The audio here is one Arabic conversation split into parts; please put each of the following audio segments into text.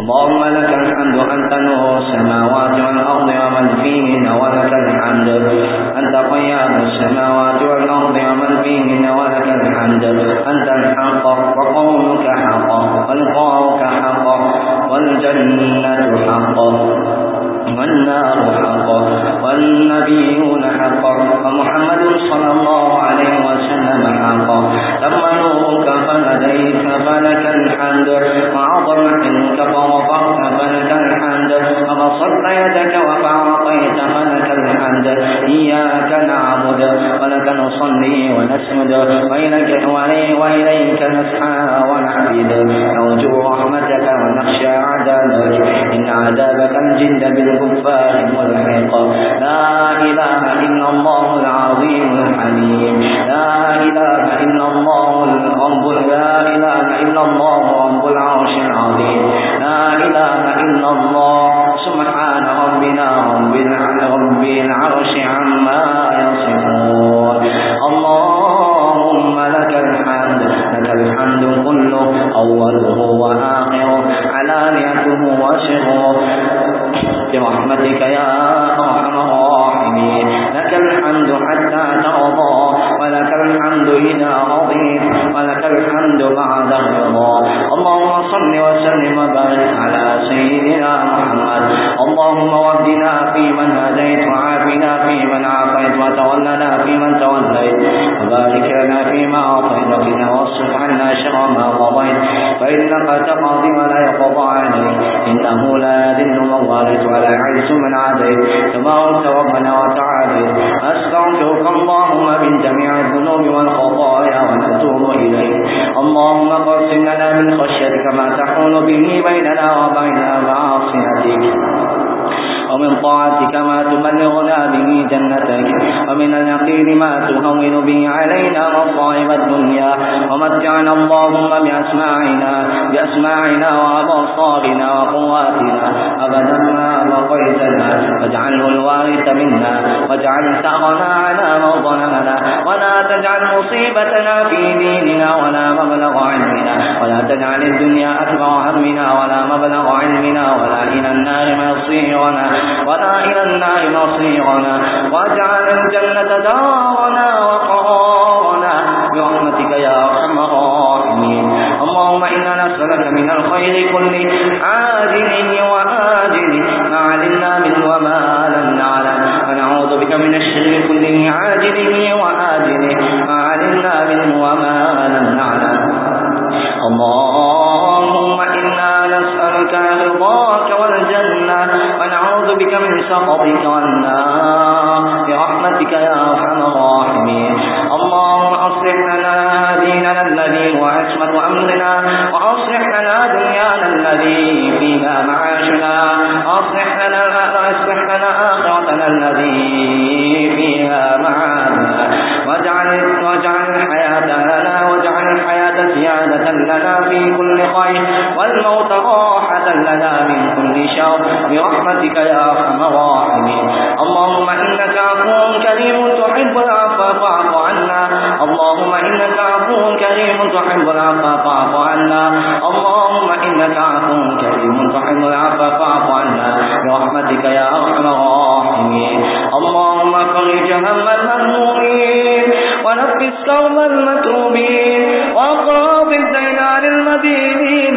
اللهم لك الحمد أنت نور السماوات والأرض ومن فيهن ولك الحمد. أنت قيام السماوات والأرض ومن فيهن ولك الحمد. أنت الحق وقولك حق ولقاؤك حق والجنة حق والنار حق والنبيون حق ومحمد صلى الله عليه وسلم حق. تم نورك فلديك فلك الحمد. وبسطت يدك وفعطيت فلك الحمد. إياك نعبد ولك نصلي ونسجد. وإليك, وإليك نسعى ونعبد. نرجو رحمتك ونخشى عذابك إن عذابك الجند بالكفار ملحق لا إله إلا الله العظيم الحليم. لا إله إلا الله الرب لا إله إلا الله رب العرش العظيم. لا إله إلا الله سبحان ربنا رب رب العرش عما يصفون. اللهم لك الحمد لك الحمد كله أوله وآخره. برحمتك يا أرحم الراحمين. لك الحمد حتى ترضى ولك الحمد إذا رضيت ولك الحمد بعد الرضا. اللهم صل وسلم وبارك على سيدنا محمد. اللهم وفدنا فيمن هديت وعافنا فيمن عافيت وتولنا فيمن توليت. وبارك لنا فيما أعطيت وقنا واصرف عنا شر ما قضيت. فإنك تقضي ولا يقضى عليك. إنه لا يذل من واليت ولا يعز من عاديت. تبارك ربنا وتعالى أستغفرك اللهم من جميع الذنوب والخطايا ونتوب إليك. اللهم قسم لنا من خشيتك ما تحول به بيننا وبين معاصيتك ومن طاعتك ما تبلغنا به جنتك ومن اليقين ما تهون به علينا مصائب الدنيا ومتعنا اللهم بأسماعنا بأسماعنا وأبصارنا وقواتنا. أبدا ما بقيتنا واجعله واجعل ثأرنا على من ظلمنا ولا تجعل مصيبتنا في ديننا ولا مبلغ علمنا ولا تجعل الدنيا أكبر همنا ولا مبلغ علمنا ولا إلى النار مصيرنا ولا إلى النار مصيرنا. واجعل الجنة دارنا وقرارنا برحمتك يا أرحم الراحمين. اللهم إنا نسألك من الخير كله عاجله وآجله ما علمنا منه وما من الشر كله عاجله وآجله ما علمنا منه وما لم نعلم. اللهم إنا نسألك رضاك والجنة ونعوذ بك من سخطك والنار. برحمتك يا أرحم الذي فيها معانا واجعل, واجعل زيادة لنا في كل خير والموت راحة لنا من كل شر. برحمتك يا أرحم الراحمين. اللهم إنك عفو كريم تحب العفو فاعف عنا. اللهم إنك عفو كريم تحب العفو فاعف عنا. اللهم إنك عفو كريم تحب العفو فاعف عنا. برحمتك يا أرحم الراحمين. اللهم فرج هم المهمومين ونفس كرب المكروبين المدينين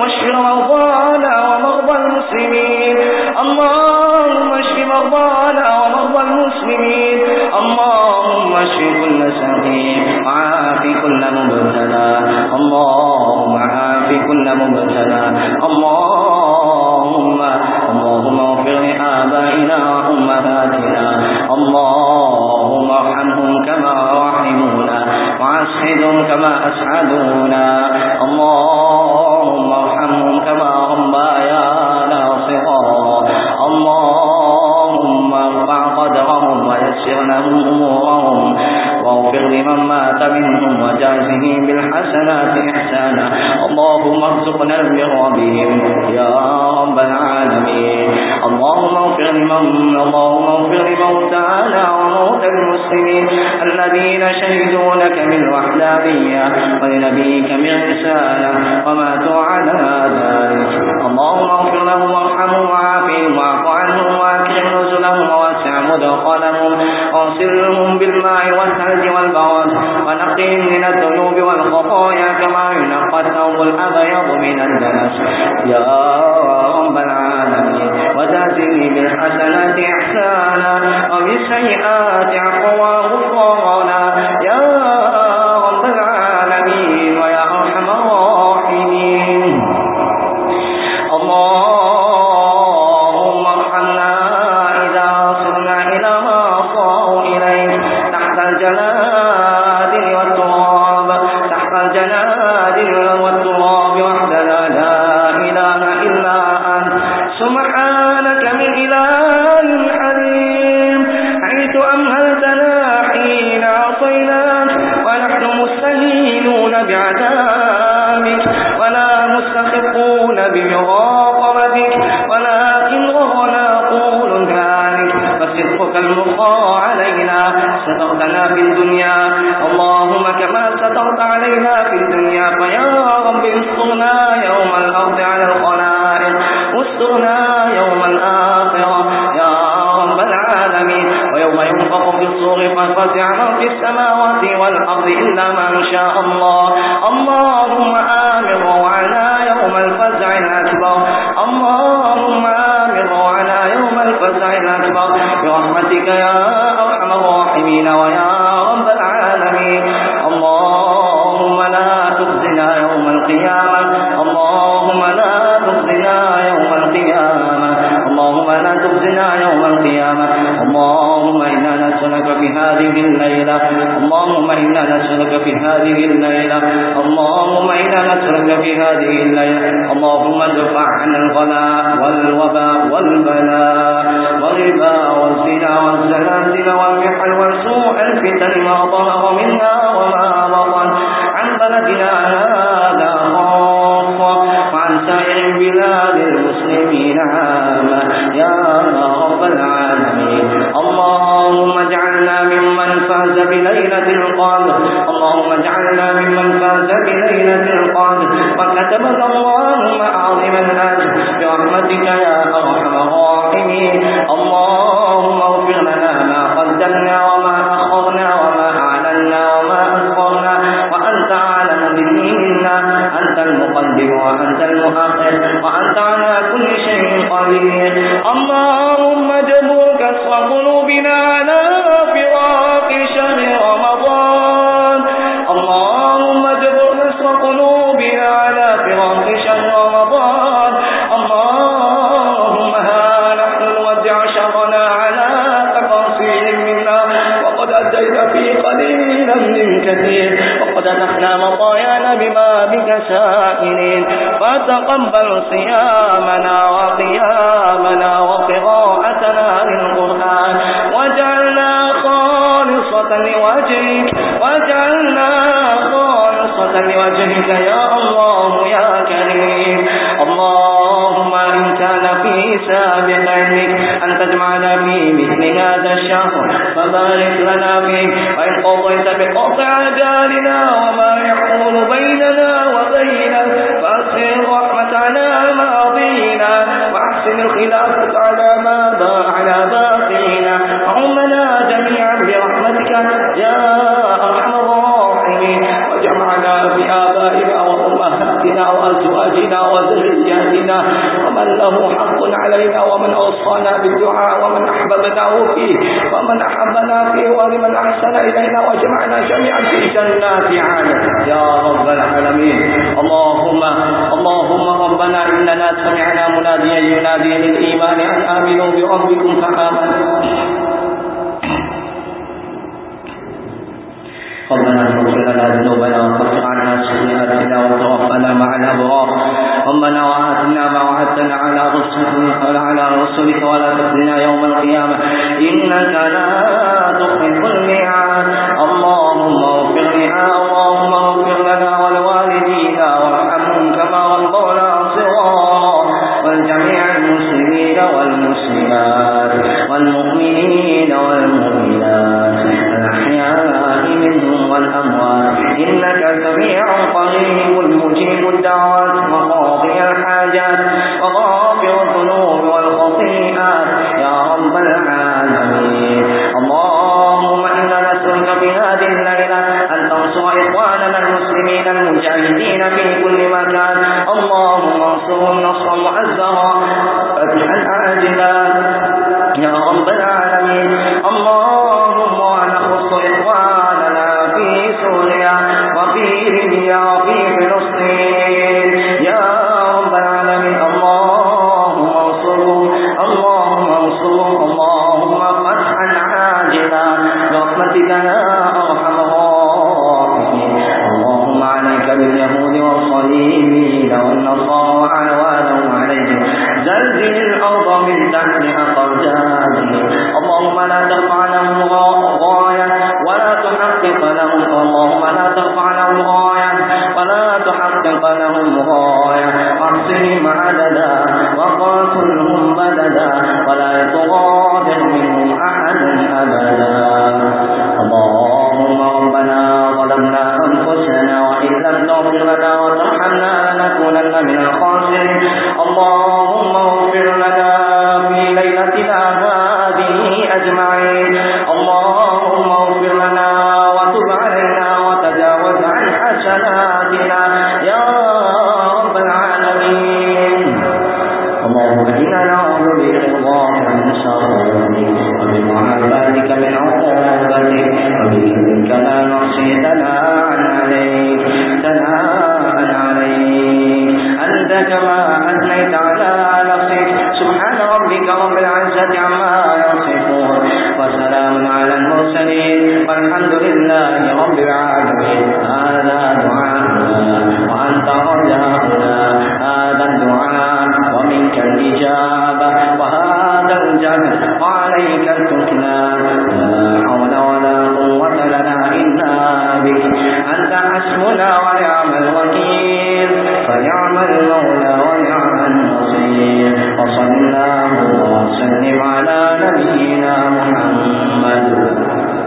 واشف مرضانا ومرضى المسلمين. اللهم اشف مرضانا ومرضى المسلمين. اللهم اشف كل سقيم وعافي كل مبتلى. اللهم عافي كل مبتلى. اللهم واسعدهم كما أسعدونا. اللهم لمن مات منهم وجازه بالحسنات إحسانا اللهم ارزقنا البر بهم يا رب العالمين. اللهم اغفر لمن اللهم اغفر لموتانا وموتى المسلمين. الذين شهدوا لك بالوحدانية ولنبيك من رسالة وماتوا على ذلك مدخلهم أرسلهم بالماء والثلج والبرد ونقهم من الذنوب والخطايا كما ينقى الثوب الأبيض من الدنس. يا رب العالمين وتأتي بالحسنة إحسانا وبالسيئات عقوا غفرانا يا لك من إله حليم. حيث أمهلتنا حين عصينا؟ ونحن مستهينون بعذابك. ولا مستخفون بمراقبتك ولكن غرنا قول ذلك. فصدقك المخاع علينا. سترتنا في الدنيا. اللهم كما سترت علينا في الدنيا. فيا الأرض إلا ما شاء الله. اللهم آمر وعلى يوم الفزع الأكبر. اللهم آمر وعلى يوم الفزع الأكبر. برحمتك يا أرحم الراحمين ويا رب العالمين. نترك في هذه الليلة. اللهم إنا نسألك في هذه الليلة. اللهم ادفع عنا الغلاء والوباء والبلاء والربا والزنا والزلازل والمحن وسوء الفتن ما ظهر منها وما بطن. عن بلدنا هذا خاصة وعن سائر بلاد المسلمين عامة. يا رب العالمين. ليلة القدر وكتبك اللهم أعظم الأجر برحمتك يا أرحم الراحمين اللهم اغفر لنا ما قدمنا وما أخرنا وما أعلنا وما أخرنا وأنت عالم بديننا أنت المقدم وأنت المؤخر وأنت على كل شيء قدير اللهم جبر كسر قلوبنا وتقبل صيامنا وقيامنا وقراءتنا للقرآن. واجعلنا خالصة لوجهك. واجعلنا خالصة لوجهك يا الله يا كريم. اللهم إن كان في سابق علمك أن تجمعنا في مثل هذا الشهر. فبارك لنا فيه. وإن قضيت بقطع أجالنا وما يحول بيننا وبينك فأسر الرحمة على ماضينا وأحسن الخلافة على ما باع على باقينا. وعمنا جميعا برحمتك يا أرحم الراحمين. وجمعنا بآبائنا وأمهاتنا وأزواجنا وذرياتنا. ومن له حق علينا ومن أوصانا بالدعاء ومن أحببناه فيه ومن أحبنا فيه ولمن أحسن إلينا وجمعنا جميعا في جنات عالم. يا رب العالمين. اللهم اللهم ربنا إننا سمعنا مناديا ينادي للإيمان أن آمنوا بربكم فآمنوا ربنا اغفر ذنوبنا وكفر عنا سيئاتنا وتوفنا مع الابرار ربنا واتنا ما وعدتنا على رسلك على رسلك ولا تخزنا يوم القيامه انك لا تخلف الميعاد اللهم ليبيا وفي وترحمنا لنكونن من الخاسرين. اللهم اغفر لنا